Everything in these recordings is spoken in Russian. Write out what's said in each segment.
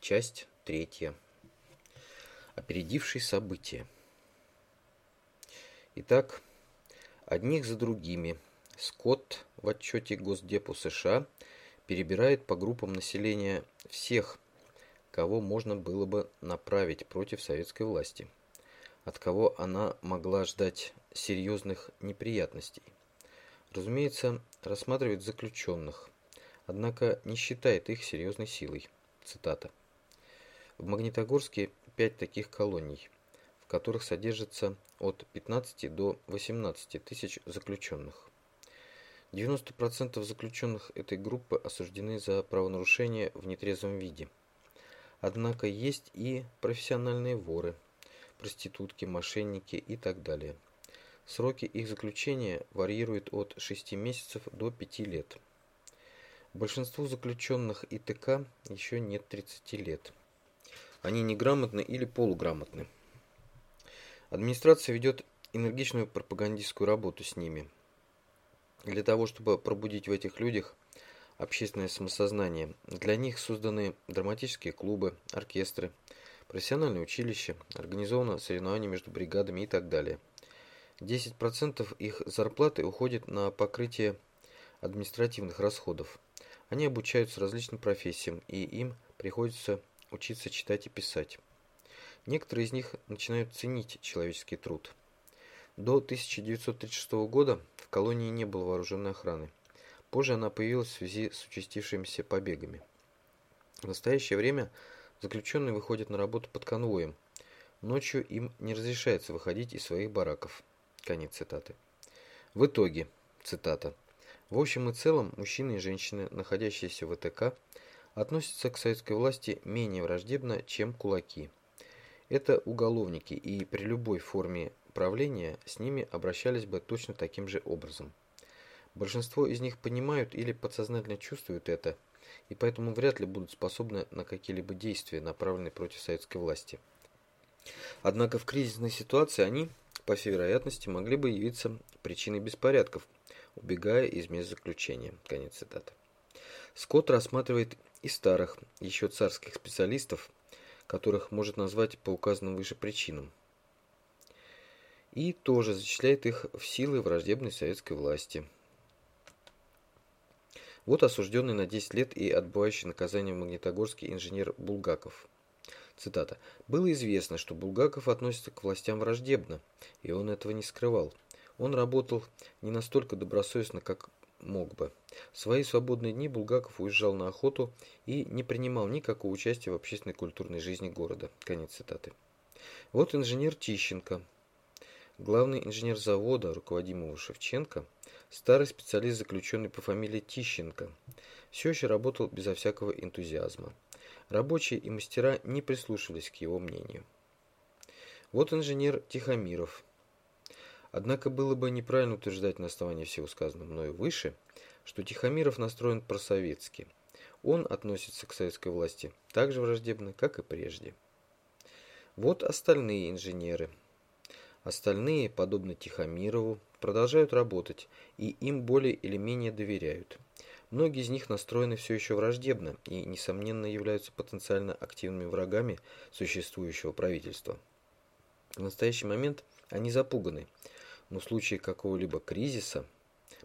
Часть третья. Опередивший события. Итак, одних за другими Скотт в отчете Госдепу США перебирает по группам населения всех, кого можно было бы направить против советской власти, от кого она могла ждать серьезных неприятностей. Разумеется, рассматривает заключенных, однако не считает их серьезной силой. Цитата. В Магнитогорске пять таких колоний, в которых содержится от 15 до 18 тысяч заключенных. 90% заключенных этой группы осуждены за правонарушения в нетрезвом виде. Однако есть и профессиональные воры, проститутки, мошенники и так далее. Сроки их заключения варьируют от 6 месяцев до 5 лет. Большинству заключенных ИТК еще нет 30 лет. Они неграмотны или полуграмотны. Администрация ведет энергичную пропагандистскую работу с ними. Для того, чтобы пробудить в этих людях общественное самосознание, для них созданы драматические клубы, оркестры, профессиональные училища, организовано соревнования между бригадами и так далее. 10% их зарплаты уходит на покрытие административных расходов. Они обучаются различным профессиям, и им приходится учиться читать и писать. Некоторые из них начинают ценить человеческий труд. До 1936 года в колонии не было вооруженной охраны. Позже она появилась в связи с участившимися побегами. В настоящее время заключенные выходят на работу под конвоем. Ночью им не разрешается выходить из своих бараков. Конец цитаты. В итоге, цитата, в общем и целом, мужчины и женщины, находящиеся в ВТК, относятся к советской власти менее враждебно, чем кулаки. Это уголовники, и при любой форме правления с ними обращались бы точно таким же образом. Большинство из них понимают или подсознательно чувствуют это, и поэтому вряд ли будут способны на какие-либо действия, направленные против советской власти. Однако в кризисной ситуации они, по всей вероятности, могли бы явиться причиной беспорядков, убегая из мест заключения. Конец цитаты. Скотт рассматривает и старых, еще царских специалистов, которых может назвать по указанным выше причинам. И тоже зачисляет их в силы враждебной советской власти. Вот осужденный на 10 лет и отбывающий наказание в Магнитогорске инженер Булгаков. Цитата. «Было известно, что Булгаков относится к властям враждебно, и он этого не скрывал. Он работал не настолько добросовестно, как мог бы. В свои свободные дни Булгаков уезжал на охоту и не принимал никакого участия в общественной культурной жизни города. Конец цитаты. Вот инженер Тищенко, главный инженер завода, руководимого Шевченко, старый специалист, заключенный по фамилии Тищенко, все еще работал безо всякого энтузиазма. Рабочие и мастера не прислушивались к его мнению. Вот инженер Тихомиров, Однако было бы неправильно утверждать на основании всего сказанного мною выше, что Тихомиров настроен просоветски. Он относится к советской власти так же враждебно, как и прежде. Вот остальные инженеры. Остальные, подобно Тихомирову, продолжают работать, и им более или менее доверяют. Многие из них настроены все еще враждебно и, несомненно, являются потенциально активными врагами существующего правительства. В настоящий момент они запуганы – но в случае какого-либо кризиса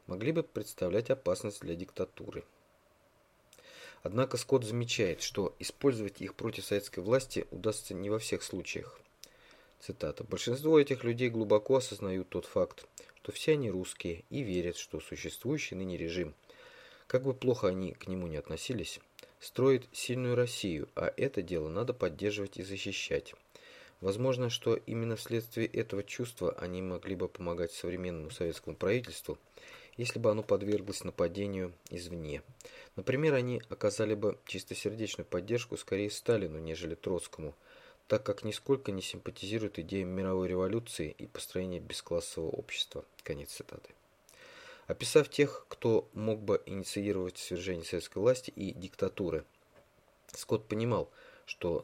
могли бы представлять опасность для диктатуры. Однако Скотт замечает, что использовать их против советской власти удастся не во всех случаях. Цитата. «Большинство этих людей глубоко осознают тот факт, что все они русские и верят, что существующий ныне режим, как бы плохо они к нему не относились, строит сильную Россию, а это дело надо поддерживать и защищать. Возможно, что именно вследствие этого чувства они могли бы помогать современному советскому правительству, если бы оно подверглось нападению извне. Например, они оказали бы чистосердечную поддержку скорее Сталину, нежели Троцкому, так как нисколько не симпатизируют идеям мировой революции и построения бесклассового общества. Конец цитаты. Описав тех, кто мог бы инициировать свержение советской власти и диктатуры, Скотт понимал, что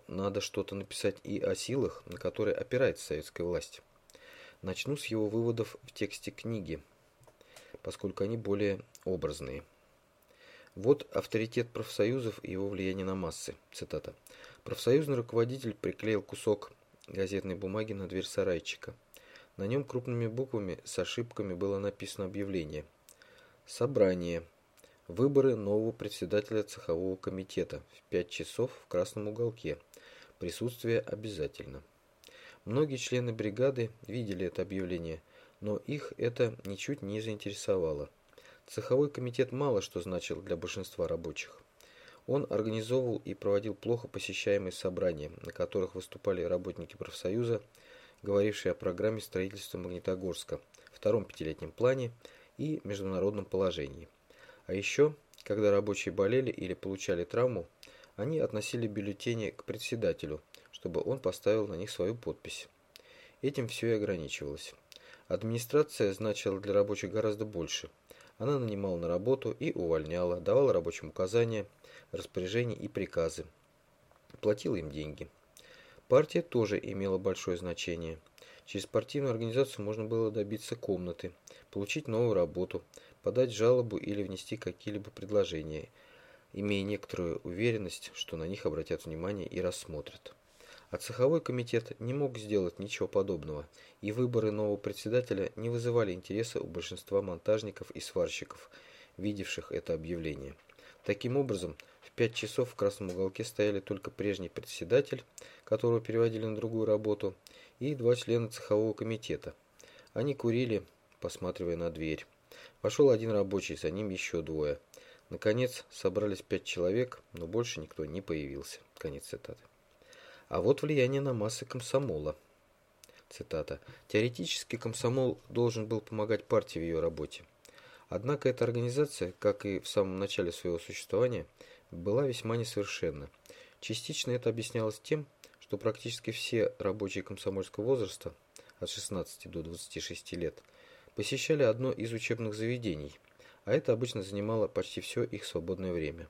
надо что-то написать и о силах, на которые опирается советская власть. Начну с его выводов в тексте книги, поскольку они более образные. Вот авторитет профсоюзов и его влияние на массы. Цитата. Профсоюзный руководитель приклеил кусок газетной бумаги на дверь сарайчика. На нем крупными буквами с ошибками было написано объявление. Собрание. Выборы нового председателя цехового комитета в 5 часов в красном уголке. Присутствие обязательно. Многие члены бригады видели это объявление, но их это ничуть не заинтересовало. Цеховой комитет мало что значил для большинства рабочих. Он организовывал и проводил плохо посещаемые собрания, на которых выступали работники профсоюза, говорившие о программе строительства Магнитогорска, втором пятилетнем плане и международном положении. А еще, когда рабочие болели или получали травму, они относили бюллетени к председателю, чтобы он поставил на них свою подпись. Этим все и ограничивалось. Администрация значила для рабочих гораздо больше. Она нанимала на работу и увольняла, давала рабочим указания, распоряжения и приказы. Платила им деньги. Партия тоже имела большое значение. Через партийную организацию можно было добиться комнаты, получить новую работу, подать жалобу или внести какие-либо предложения, имея некоторую уверенность, что на них обратят внимание и рассмотрят. А цеховой комитет не мог сделать ничего подобного, и выборы нового председателя не вызывали интереса у большинства монтажников и сварщиков, видевших это объявление. Таким образом, в пять часов в красном уголке стояли только прежний председатель, которого переводили на другую работу, и два члена цехового комитета. Они курили, посматривая на дверь. Вошел один рабочий, за ним еще двое. Наконец, собрались пять человек, но больше никто не появился. Конец цитаты. А вот влияние на массы комсомола. Цитата. Теоретически комсомол должен был помогать партии в ее работе. Однако эта организация, как и в самом начале своего существования, была весьма несовершенна. Частично это объяснялось тем, что практически все рабочие комсомольского возраста от 16 до 26 лет посещали одно из учебных заведений, а это обычно занимало почти все их свободное время.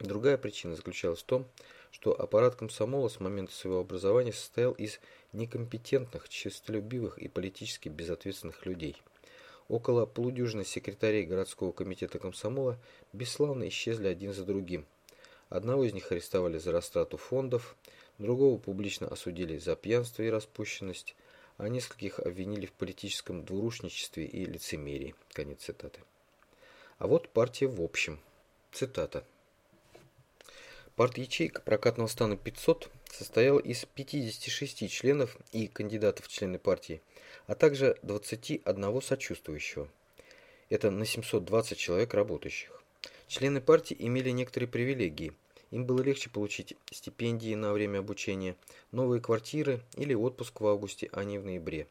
Другая причина заключалась в том, что аппарат комсомола с момента своего образования состоял из некомпетентных, честолюбивых и политически безответственных людей. Около полудюжины секретарей городского комитета комсомола бесславно исчезли один за другим. Одного из них арестовали за растрату фондов, другого публично осудили за пьянство и распущенность, а нескольких обвинили в политическом двурушничестве и лицемерии. Конец цитаты. А вот партия в общем. Цитата. Парт-ячейка прокатного стана 500 состояла из 56 членов и кандидатов в члены партии, а также 21 сочувствующего. Это на 720 человек работающих. Члены партии имели некоторые привилегии. Им было легче получить стипендии на время обучения, новые квартиры или отпуск в августе, а не в ноябре.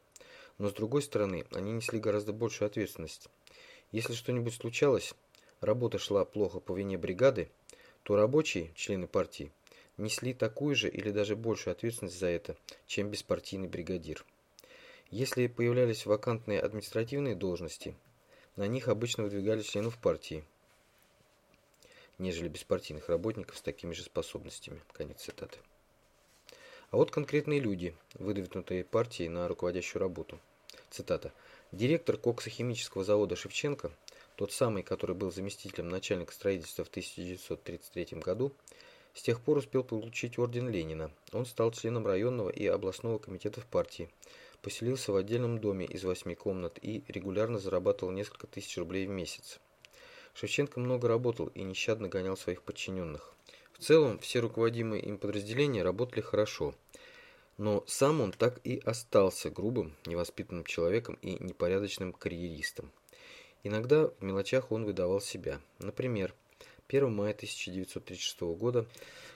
Но с другой стороны, они несли гораздо большую ответственность. Если что-нибудь случалось, работа шла плохо по вине бригады, то рабочие, члены партии, несли такую же или даже большую ответственность за это, чем беспартийный бригадир. Если появлялись вакантные административные должности, на них обычно выдвигали членов партии, нежели беспартийных работников с такими же способностями. Конец цитаты. А вот конкретные люди, выдвинутые партией на руководящую работу. Цитата. Директор коксохимического завода Шевченко тот самый, который был заместителем начальника строительства в 1933 году, с тех пор успел получить орден Ленина. Он стал членом районного и областного комитетов партии, поселился в отдельном доме из восьми комнат и регулярно зарабатывал несколько тысяч рублей в месяц. Шевченко много работал и нещадно гонял своих подчиненных. В целом, все руководимые им подразделения работали хорошо, но сам он так и остался грубым, невоспитанным человеком и непорядочным карьеристом. Иногда в мелочах он выдавал себя. Например, 1 мая 1936 года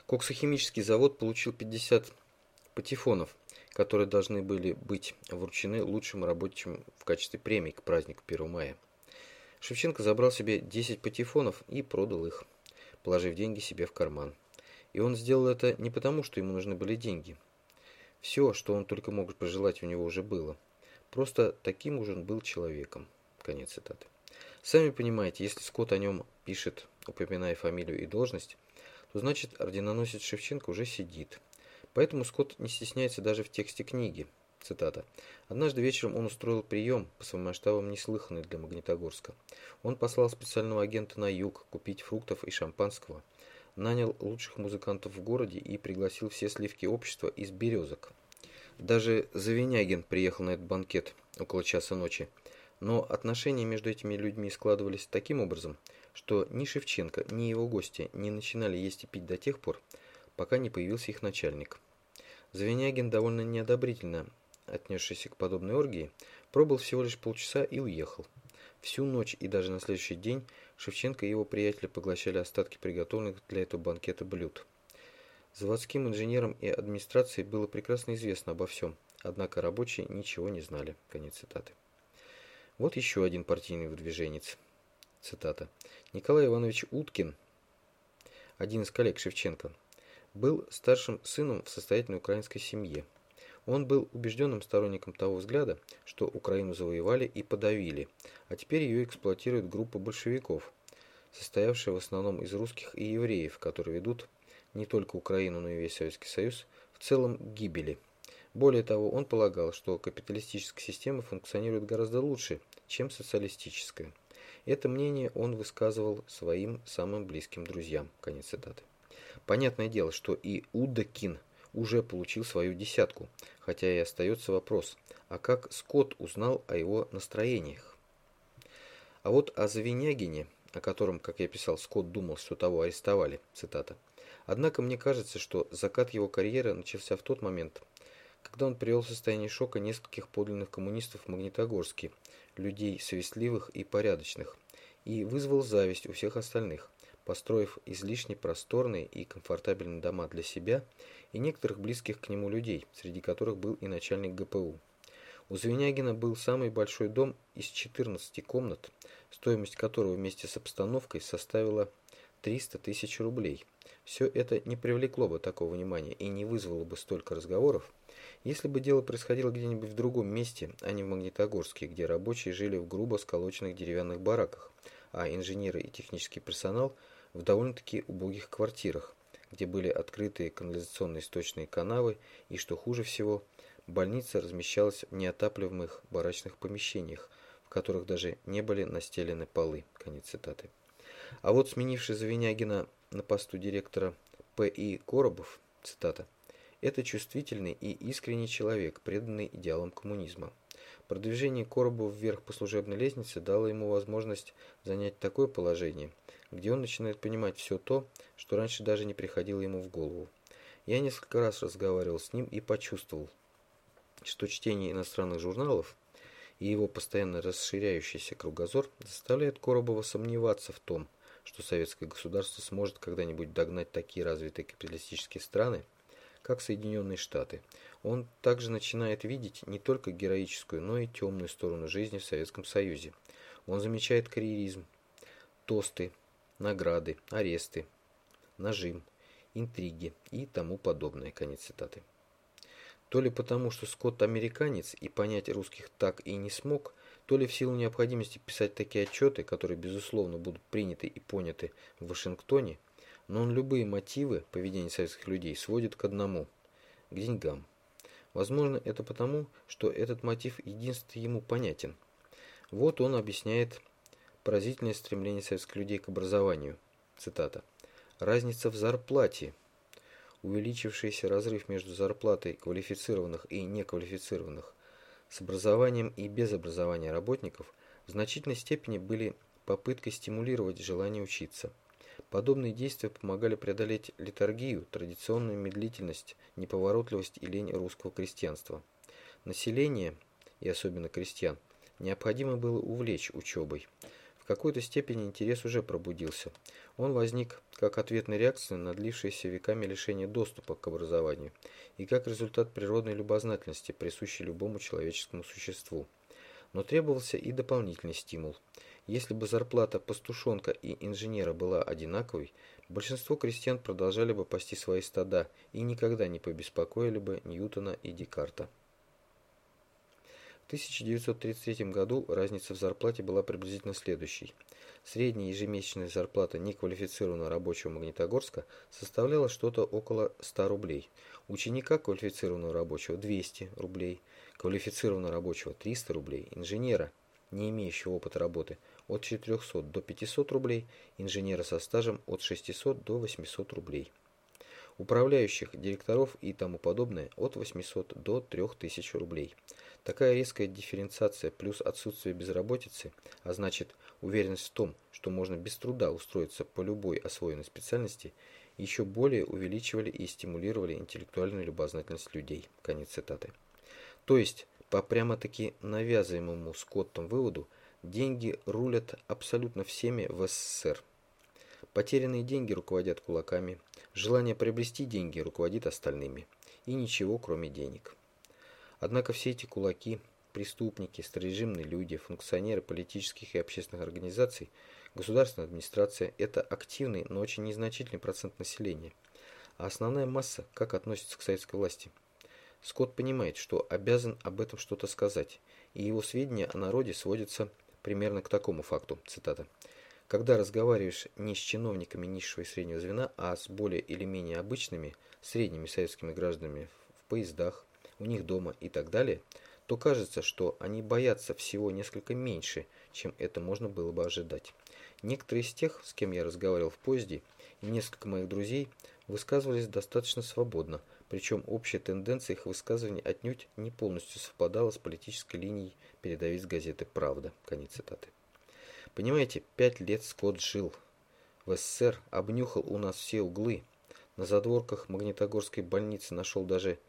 коксохимический завод получил 50 патефонов, которые должны были быть вручены лучшим рабочим в качестве премии к празднику 1 мая. Шевченко забрал себе 10 патефонов и продал их, положив деньги себе в карман. И он сделал это не потому, что ему нужны были деньги. Все, что он только мог пожелать, у него уже было. Просто таким уже он был человеком. Конец цитаты. Сами понимаете, если Скотт о нем пишет, упоминая фамилию и должность, то значит орденоносец Шевченко уже сидит. Поэтому Скотт не стесняется даже в тексте книги. Цитата. «Однажды вечером он устроил прием, по своим масштабам неслыханный для Магнитогорска. Он послал специального агента на юг купить фруктов и шампанского, нанял лучших музыкантов в городе и пригласил все сливки общества из березок. Даже Завинягин приехал на этот банкет около часа ночи. Но отношения между этими людьми складывались таким образом, что ни Шевченко, ни его гости не начинали есть и пить до тех пор, пока не появился их начальник. Завинягин, довольно неодобрительно отнесшийся к подобной оргии, пробыл всего лишь полчаса и уехал. Всю ночь и даже на следующий день Шевченко и его приятели поглощали остатки приготовленных для этого банкета блюд. Заводским инженерам и администрации было прекрасно известно обо всем, однако рабочие ничего не знали. Конец цитаты. Вот еще один партийный выдвиженец. Цитата. Николай Иванович Уткин, один из коллег Шевченко, был старшим сыном в состоятельной украинской семье. Он был убежденным сторонником того взгляда, что Украину завоевали и подавили, а теперь ее эксплуатирует группа большевиков, состоявшая в основном из русских и евреев, которые ведут не только Украину, но и весь Советский Союз в целом к гибели. Более того, он полагал, что капиталистическая система функционирует гораздо лучше, чем социалистическая. Это мнение он высказывал своим самым близким друзьям. Конец цитаты. Понятное дело, что и Удакин уже получил свою десятку, хотя и остается вопрос, а как Скотт узнал о его настроениях? А вот о Завинягине, о котором, как я писал, Скотт думал, что того арестовали, цитата. Однако мне кажется, что закат его карьеры начался в тот момент, когда он привел в состояние шока нескольких подлинных коммунистов в Магнитогорске, людей совестливых и порядочных, и вызвал зависть у всех остальных, построив излишне просторные и комфортабельные дома для себя и некоторых близких к нему людей, среди которых был и начальник ГПУ. У Звенягина был самый большой дом из 14 комнат, стоимость которого вместе с обстановкой составила 300 тысяч рублей. Все это не привлекло бы такого внимания и не вызвало бы столько разговоров, если бы дело происходило где-нибудь в другом месте, а не в Магнитогорске, где рабочие жили в грубо сколоченных деревянных бараках, а инженеры и технический персонал в довольно-таки убогих квартирах, где были открытые канализационные сточные канавы и, что хуже всего, больница размещалась в неотапливаемых барачных помещениях, в которых даже не были настелены полы. Конец цитаты. А вот сменивший Завинягина на посту директора П.И. Коробов, цитата, «это чувствительный и искренний человек, преданный идеалам коммунизма». Продвижение Коробова вверх по служебной лестнице дало ему возможность занять такое положение – где он начинает понимать все то, что раньше даже не приходило ему в голову. Я несколько раз разговаривал с ним и почувствовал, что чтение иностранных журналов и его постоянно расширяющийся кругозор заставляет Коробова сомневаться в том, что советское государство сможет когда-нибудь догнать такие развитые капиталистические страны, как Соединенные Штаты. Он также начинает видеть не только героическую, но и темную сторону жизни в Советском Союзе. Он замечает карьеризм, тосты, награды, аресты, нажим, интриги и тому подобное. Конец цитаты. То ли потому, что Скотт американец и понять русских так и не смог, то ли в силу необходимости писать такие отчеты, которые, безусловно, будут приняты и поняты в Вашингтоне, но он любые мотивы поведения советских людей сводит к одному – к деньгам. Возможно, это потому, что этот мотив единственно ему понятен. Вот он объясняет Поразительное стремление советских людей к образованию. Цитата. Разница в зарплате. Увеличившийся разрыв между зарплатой квалифицированных и неквалифицированных с образованием и без образования работников в значительной степени были попыткой стимулировать желание учиться. Подобные действия помогали преодолеть литургию, традиционную медлительность, неповоротливость и лень русского крестьянства. Население, и особенно крестьян, необходимо было увлечь учебой какой-то степени интерес уже пробудился. Он возник как ответная реакция на длившееся веками лишение доступа к образованию и как результат природной любознательности, присущей любому человеческому существу. Но требовался и дополнительный стимул. Если бы зарплата пастушонка и инженера была одинаковой, большинство крестьян продолжали бы пасти свои стада и никогда не побеспокоили бы Ньютона и Декарта. В 1933 году разница в зарплате была приблизительно следующей. Средняя ежемесячная зарплата неквалифицированного рабочего Магнитогорска составляла что-то около 100 рублей. Ученика квалифицированного рабочего 200 рублей, квалифицированного рабочего 300 рублей, инженера, не имеющего опыта работы, от 400 до 500 рублей, инженера со стажем от 600 до 800 рублей. Управляющих, директоров и тому подобное от 800 до 3000 рублей. Такая резкая дифференциация плюс отсутствие безработицы, а значит уверенность в том, что можно без труда устроиться по любой освоенной специальности, еще более увеличивали и стимулировали интеллектуальную любознательность людей. Конец цитаты. То есть, по прямо-таки навязываемому Скоттом выводу, деньги рулят абсолютно всеми в СССР. Потерянные деньги руководят кулаками, желание приобрести деньги руководит остальными. И ничего, кроме денег. Однако все эти кулаки, преступники, старорежимные люди, функционеры политических и общественных организаций, государственная администрация – это активный, но очень незначительный процент населения. А основная масса как относится к советской власти? Скотт понимает, что обязан об этом что-то сказать, и его сведения о народе сводятся примерно к такому факту, цитата. Когда разговариваешь не с чиновниками низшего и среднего звена, а с более или менее обычными, средними советскими гражданами в поездах, у них дома и так далее, то кажется, что они боятся всего несколько меньше, чем это можно было бы ожидать. Некоторые из тех, с кем я разговаривал в поезде, и несколько моих друзей, высказывались достаточно свободно, причем общая тенденция их высказываний отнюдь не полностью совпадала с политической линией передовиц газеты «Правда». Конец цитаты. Понимаете, пять лет Скотт жил в СССР, обнюхал у нас все углы. На задворках Магнитогорской больницы нашел даже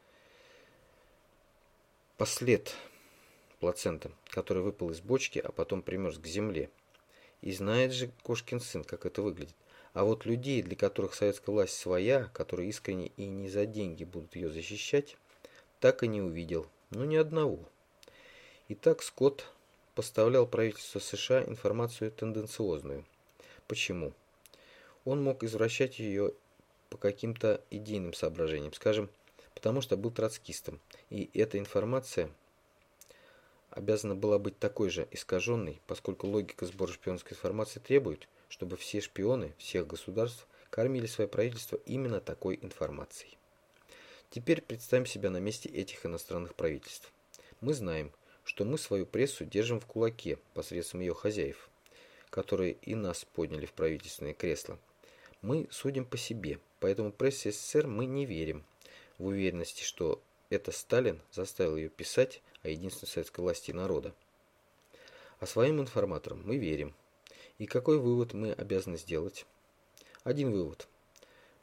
послед плацента, который выпал из бочки, а потом примерз к земле. И знает же кошкин сын, как это выглядит. А вот людей, для которых советская власть своя, которые искренне и не за деньги будут ее защищать, так и не увидел. Ну, ни одного. Итак, Скотт поставлял правительству США информацию тенденциозную. Почему? Он мог извращать ее по каким-то идейным соображениям. Скажем, потому что был троцкистом, и эта информация обязана была быть такой же искаженной, поскольку логика сбора шпионской информации требует, чтобы все шпионы всех государств кормили свое правительство именно такой информацией. Теперь представим себя на месте этих иностранных правительств. Мы знаем, что мы свою прессу держим в кулаке посредством ее хозяев, которые и нас подняли в правительственные кресла. Мы судим по себе, поэтому прессе СССР мы не верим, в уверенности, что это Сталин заставил ее писать о единственной советской власти и народа. А своим информаторам мы верим. И какой вывод мы обязаны сделать? Один вывод.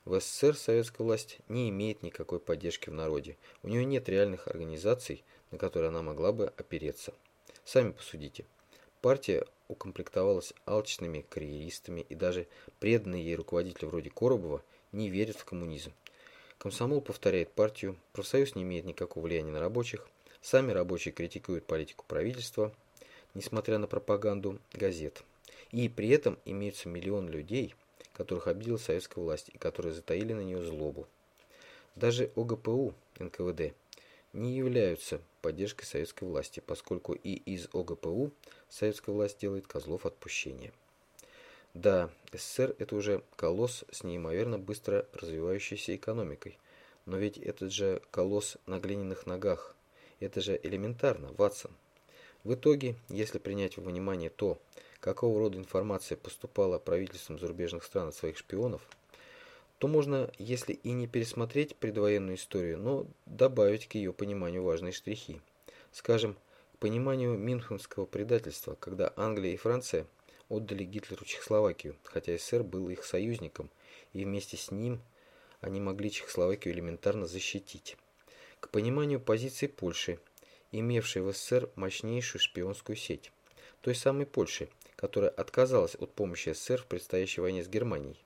В СССР советская власть не имеет никакой поддержки в народе. У нее нет реальных организаций, на которые она могла бы опереться. Сами посудите. Партия укомплектовалась алчными карьеристами, и даже преданные ей руководители вроде Коробова не верят в коммунизм. Комсомол повторяет партию, профсоюз не имеет никакого влияния на рабочих, сами рабочие критикуют политику правительства, несмотря на пропаганду газет. И при этом имеются миллион людей, которых обидела советская власть и которые затаили на нее злобу. Даже ОГПУ, НКВД, не являются поддержкой советской власти, поскольку и из ОГПУ советская власть делает козлов отпущения. Да, СССР это уже колосс с неимоверно быстро развивающейся экономикой. Но ведь этот же колосс на глиняных ногах. Это же элементарно, Ватсон. В итоге, если принять во внимание то, какого рода информация поступала правительствам зарубежных стран от своих шпионов, то можно, если и не пересмотреть предвоенную историю, но добавить к ее пониманию важные штрихи. Скажем, к пониманию Мюнхенского предательства, когда Англия и Франция – отдали Гитлеру Чехословакию, хотя СССР был их союзником, и вместе с ним они могли Чехословакию элементарно защитить. К пониманию позиции Польши, имевшей в СССР мощнейшую шпионскую сеть, той самой Польши, которая отказалась от помощи СССР в предстоящей войне с Германией.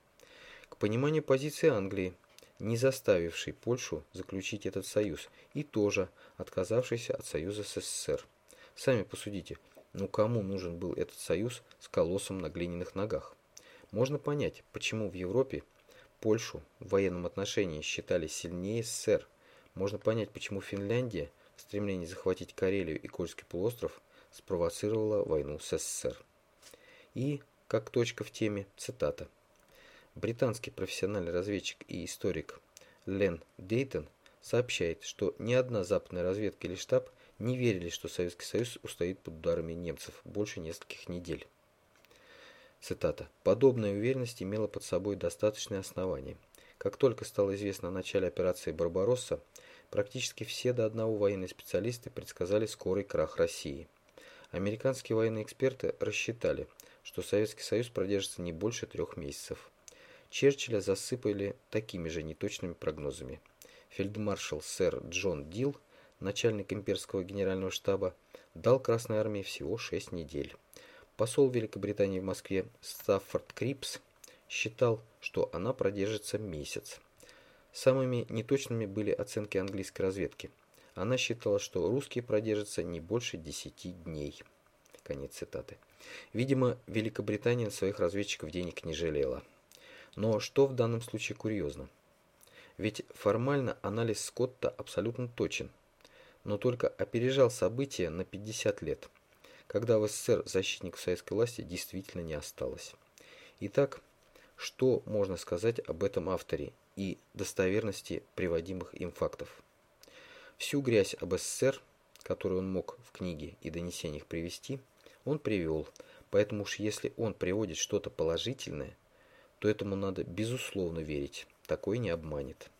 К пониманию позиции Англии, не заставившей Польшу заключить этот союз, и тоже отказавшейся от союза с СССР. Сами посудите – ну кому нужен был этот союз с колоссом на глиняных ногах? Можно понять, почему в Европе Польшу в военном отношении считали сильнее СССР. Можно понять, почему Финляндия в стремлении захватить Карелию и Кольский полуостров спровоцировала войну с СССР. И как точка в теме, цитата. Британский профессиональный разведчик и историк Лен Дейтон сообщает, что ни одна западная разведка или штаб не верили, что Советский Союз устоит под ударами немцев больше нескольких недель. Цитата. «Подобная уверенность имела под собой достаточные основания. Как только стало известно о начале операции «Барбаросса», практически все до одного военные специалисты предсказали скорый крах России. Американские военные эксперты рассчитали, что Советский Союз продержится не больше трех месяцев. Черчилля засыпали такими же неточными прогнозами. Фельдмаршал сэр Джон Дил, начальник имперского генерального штаба, дал Красной армии всего 6 недель. Посол Великобритании в Москве Стаффорд Крипс считал, что она продержится месяц. Самыми неточными были оценки английской разведки. Она считала, что русские продержатся не больше 10 дней. Конец цитаты. Видимо, Великобритания своих разведчиков денег не жалела. Но что в данном случае курьезно? Ведь формально анализ Скотта абсолютно точен, но только опережал события на 50 лет, когда в СССР защитников советской власти действительно не осталось. Итак, что можно сказать об этом авторе и достоверности приводимых им фактов? Всю грязь об СССР, которую он мог в книге и донесениях привести, он привел, поэтому уж если он приводит что-то положительное, то этому надо безусловно верить, такой не обманет.